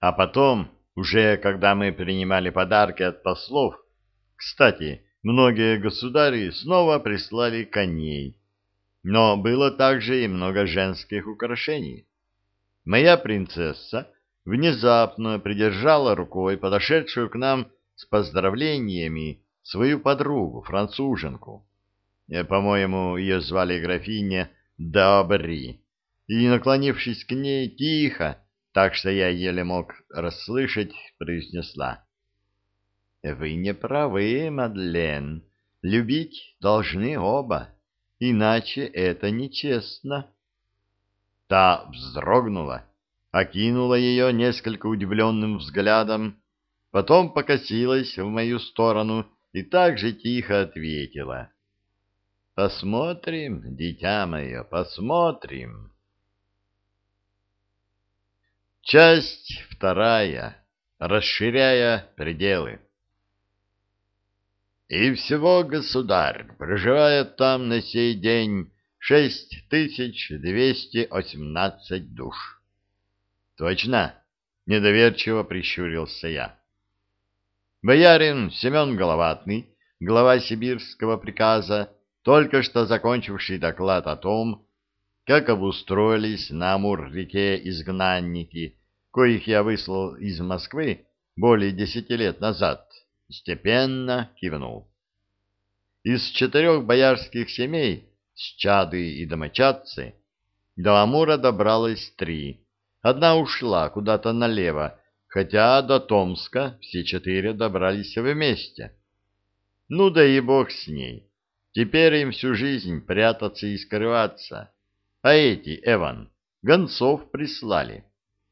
А потом, уже когда мы принимали подарки от послов, кстати, многие государи снова прислали коней, но было также и много женских украшений. Моя принцесса внезапно придержала рукой подошедшую к нам с поздравлениями свою подругу, француженку. Э, по-моему, ее звали графиня Добри. И, наклонившись к ней тихо, так что я еле мог расслышать, произнесла. — Вы не правы, Мадлен. Любить должны оба, иначе это нечестно. Та вздрогнула, окинула ее несколько удивленным взглядом, потом покосилась в мою сторону и так же тихо ответила. Посмотрим, дитя мое, посмотрим. Часть вторая. Расширяя пределы. И всего, государь, проживает там на сей день шесть тысяч двести восемнадцать душ. Точно? Недоверчиво прищурился я. Боярин Семен Головатный, глава сибирского приказа, только что закончивший доклад о том, как обустроились на Амур-реке изгнанники, коих я выслал из Москвы более десяти лет назад, степенно кивнул. Из четырех боярских семей, с чады и домочадцы, до Амура добралось три. Одна ушла куда-то налево, хотя до Томска все четыре добрались вместе. Ну да и бог с ней. Теперь им всю жизнь прятаться и скрываться. А эти, Эван, гонцов прислали.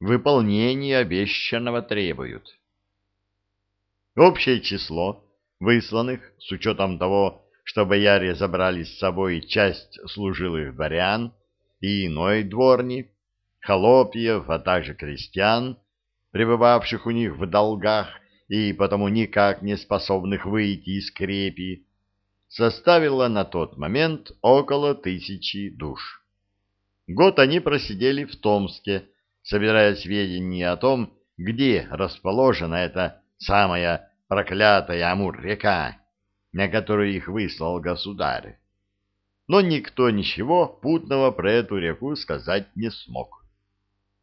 Выполнение обещанного требуют. Общее число высланных, с учетом того, что бояре забрали с собой часть служилых дворян и иной дворни, холопьев, а также крестьян, пребывавших у них в долгах и потому никак не способных выйти из крепи, составила на тот момент около тысячи душ. Год они просидели в Томске, собирая сведения о том, где расположена эта самая проклятая Амур-река, на которую их выслал государь. Но никто ничего путного про эту реку сказать не смог.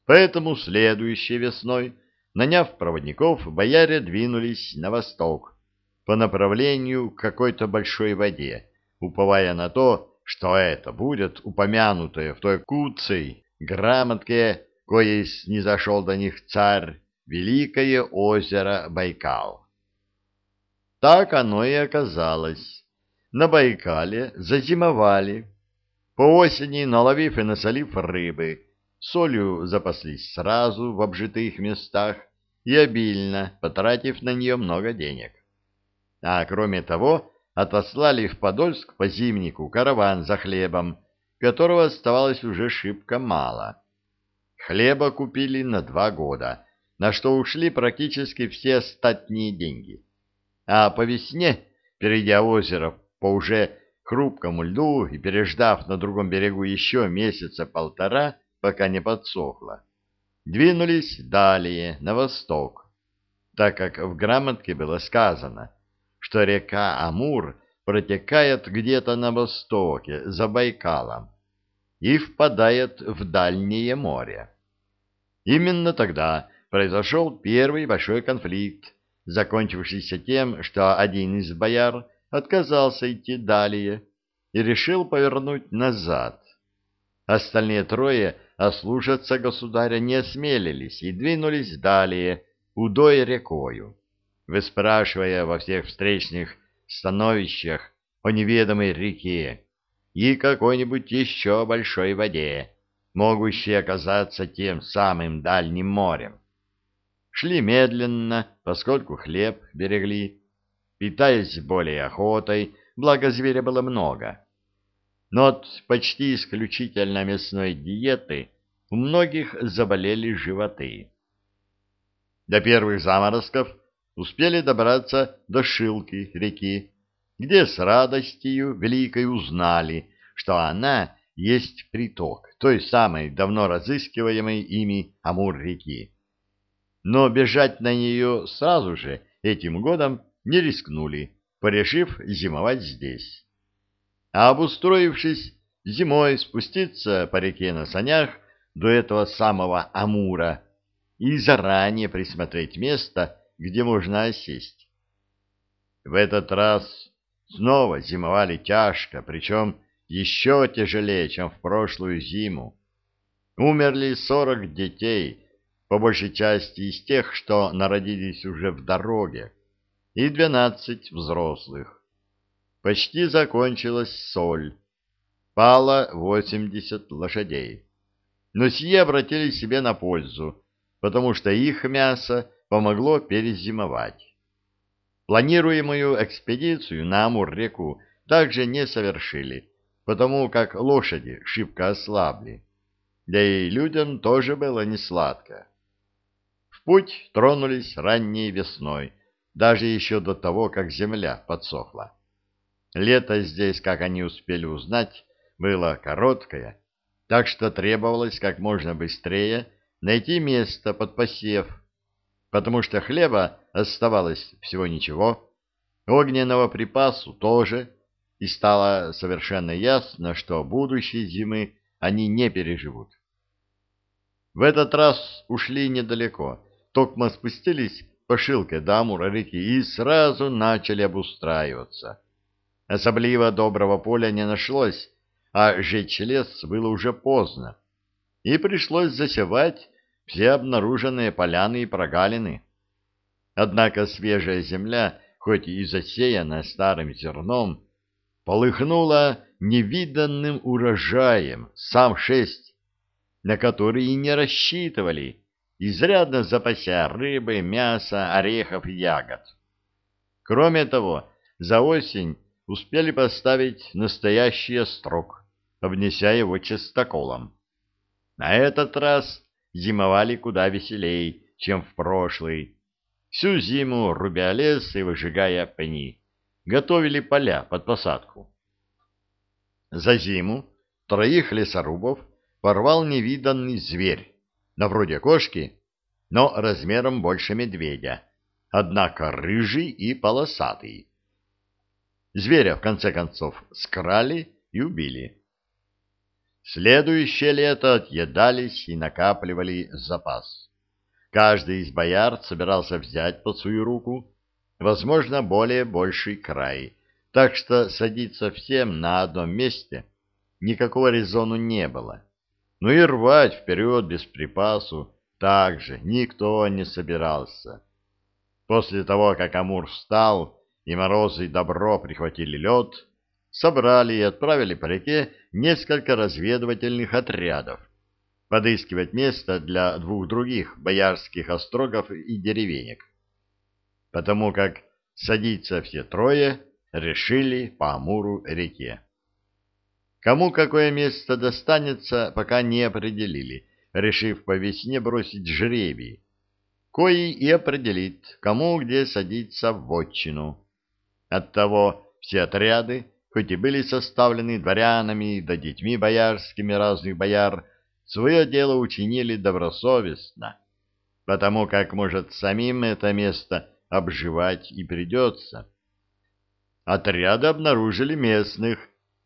Поэтому следующей весной, наняв проводников, бояре двинулись на восток, по направлению к какой-то большой воде, уповая на то, что это будет упомянутое в той куцей грамотке, коей снизошел до них царь, великое озеро Байкал. Так оно и оказалось. На Байкале зазимовали, по осени наловив и насолив рыбы, солью запаслись сразу в обжитых местах и обильно, потратив на нее много денег а кроме того отослали в Подольск по зимнику караван за хлебом, которого оставалось уже шибко мало. Хлеба купили на два года, на что ушли практически все остатние деньги. А по весне, перейдя озеро по уже хрупкому льду и переждав на другом берегу еще месяца полтора, пока не подсохло, двинулись далее, на восток, так как в грамотке было сказано — что река Амур протекает где-то на востоке, за Байкалом, и впадает в Дальнее море. Именно тогда произошел первый большой конфликт, закончившийся тем, что один из бояр отказался идти далее и решил повернуть назад. Остальные трое ослушаться государя не осмелились и двинулись далее, удой рекою выспрашивая во всех встречных становищах о неведомой реке и какой-нибудь еще большой воде, могущей оказаться тем самым дальним морем. Шли медленно, поскольку хлеб берегли, питаясь более охотой, благо зверя было много. Но от почти исключительно мясной диеты у многих заболели животы. До первых заморозков успели добраться до Шилки реки, где с радостью великой узнали, что она есть приток той самой давно разыскиваемой ими Амур-реки. но бежать на нее сразу же этим годом не рискнули, порешив зимовать здесь. А обустроившись зимой спуститься по реке на санях до этого самого Амура и заранее присмотреть место, где можно осесть. В этот раз снова зимовали тяжко, причем еще тяжелее, чем в прошлую зиму. Умерли сорок детей, по большей части из тех, что народились уже в дороге, и двенадцать взрослых. Почти закончилась соль. Пало восемьдесят лошадей. Но сие обратили себе на пользу, потому что их мясо помогло перезимовать. Планируемую экспедицию на Амур-реку также не совершили, потому как лошади шибко ослабли. Да и людям тоже было несладко. В путь тронулись ранней весной, даже еще до того, как земля подсохла. Лето здесь, как они успели узнать, было короткое, так что требовалось как можно быстрее найти место под посев, потому что хлеба оставалось всего ничего, огненного припасу тоже, и стало совершенно ясно, что будущей зимы они не переживут. В этот раз ушли недалеко, токмо спустились по шилке до Амура реки и сразу начали обустраиваться. Особливо доброго поля не нашлось, а жечь лес было уже поздно, и пришлось засевать все обнаруженные поляны и прогалины. Однако свежая земля, хоть и засеяна старым зерном, полыхнула невиданным урожаем, сам шесть, на который и не рассчитывали, изрядно запася рыбы, мяса, орехов и ягод. Кроме того, за осень успели поставить настоящий острог, обнеся его частоколом. На этот раз зимовали куда веселей, чем в прошлый. Всю зиму рубя лес и выжигая пни, готовили поля под посадку. За зиму троих лесорубов порвал невиданный зверь, на вроде кошки, но размером больше медведя, однако рыжий и полосатый. Зверя, в конце концов, скрали и убили. Следующее лето отъедались и накапливали запас. Каждый из бояр собирался взять под свою руку, возможно, более больший край, так что садиться всем на одном месте никакого резону не было. Но и рвать вперед без припасу также никто не собирался. После того, как Амур встал, и морозы добро прихватили лед, собрали и отправили по реке несколько разведывательных отрядов подыскивать место для двух других боярских острогов и деревенек. Потому как садиться все трое решили по Амуру-реке. Кому какое место достанется, пока не определили, решив по весне бросить жребий, кои и определит, кому где садиться в вотчину. Оттого все отряды, хоть и были составлены дворянами да детьми боярскими разных бояр, свое дело учинили добросовестно, потому как, может, самим это место обживать и придется. Отряды обнаружили местных,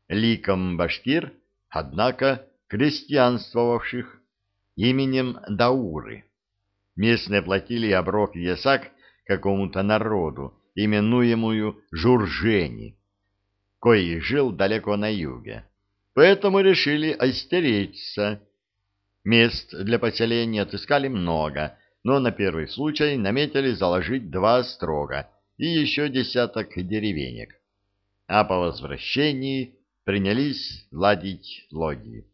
ликом башкир, однако крестьянствовавших, именем Дауры. Местные платили оброк ясак какому-то народу, именуемую Журжени, кои жил далеко на юге. Поэтому решили остеречься. Мест для поселения отыскали много, но на первый случай наметили заложить два строга и еще десяток деревенек. А по возвращении принялись ладить лодьи.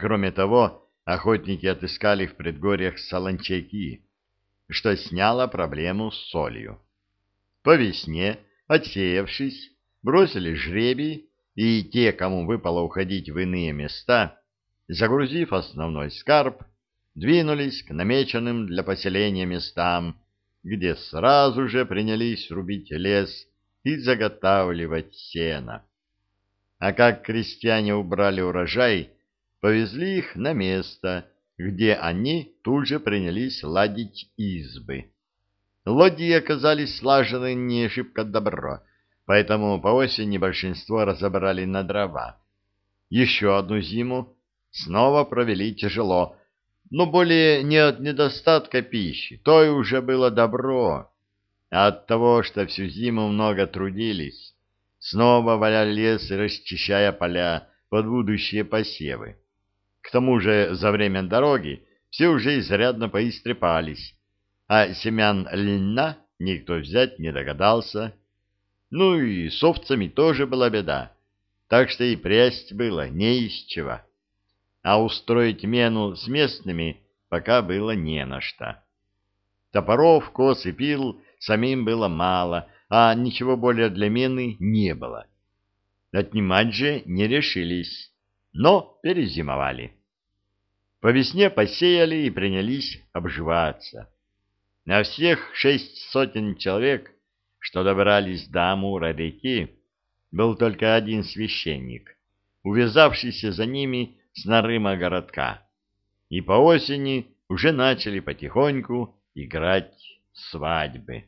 Кроме того, охотники отыскали в предгорьях солончаки, что сняло проблему с солью. По весне, отсеявшись, бросили жребий, и те, кому выпало уходить в иные места, загрузив основной скарб, двинулись к намеченным для поселения местам, где сразу же принялись рубить лес и заготавливать сено. А как крестьяне убрали урожай, повезли их на место, где они тут же принялись ладить избы. Лодьи оказались слажены не шибко добро, поэтому по осени большинство разобрали на дрова. Еще одну зиму снова провели тяжело, но более не от недостатка пищи, то и уже было добро, а от того, что всю зиму много трудились, снова валяли лес, расчищая поля под будущие посевы. К тому же за время дороги все уже изрядно поистрепались, а семян льна никто взять не догадался. Ну и с овцами тоже была беда, так что и прясть было не из чего. А устроить мену с местными пока было не на что. Топоров, кос и пил самим было мало, а ничего более для мены не было. Отнимать же не решились, но перезимовали. По весне посеяли и принялись обживаться. На всех шесть сотен человек, что добрались до Амура-реки, был только один священник, увязавшийся за ними с Нарыма городка, и по осени уже начали потихоньку играть свадьбы.